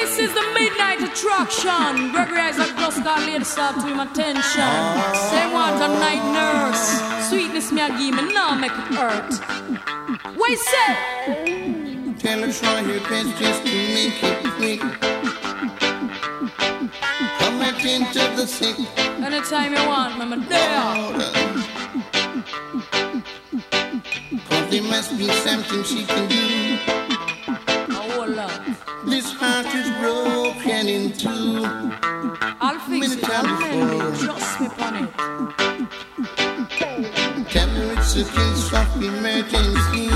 This is the midnight attraction. Gregory Isaac got laid start to him attention. Say want a night nurse. Sweetness me a give me, now make it hurt. What you say? Tell her try her best just to make it quick. Come back into the sick. Anytime you want, me there. Cause there must be something she can do. It, I'll mend it. Trust me on it. Tell her it's a case of emergency.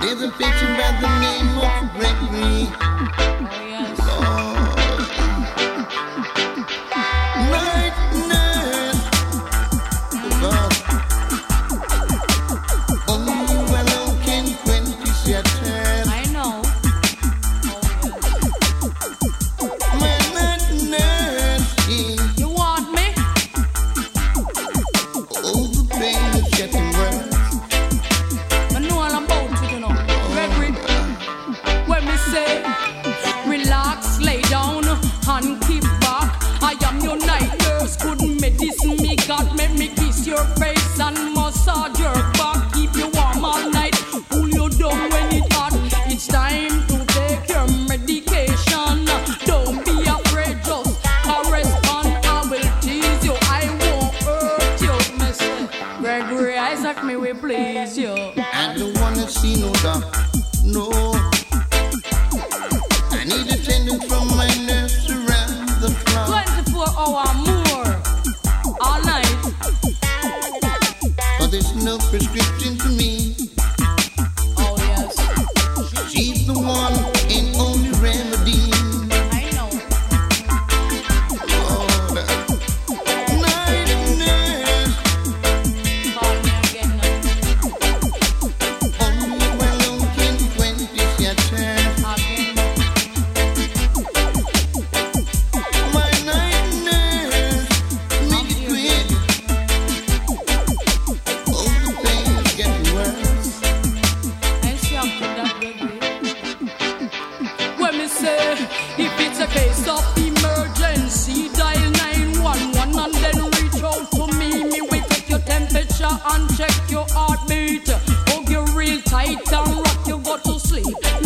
There's a picture by the name of Gregory. Oh, yes. Night me. Make me kiss your face and massage your back. Keep you warm all night, cool you down when it hot. It's time to take your medication. Don't be afraid, just correspond. I will tease you, I won't hurt you. Gregory Isaac, me will please you. I don't wanna see no doctor, no. Your heartbeat. Hug you real tight and rock you go to sleep.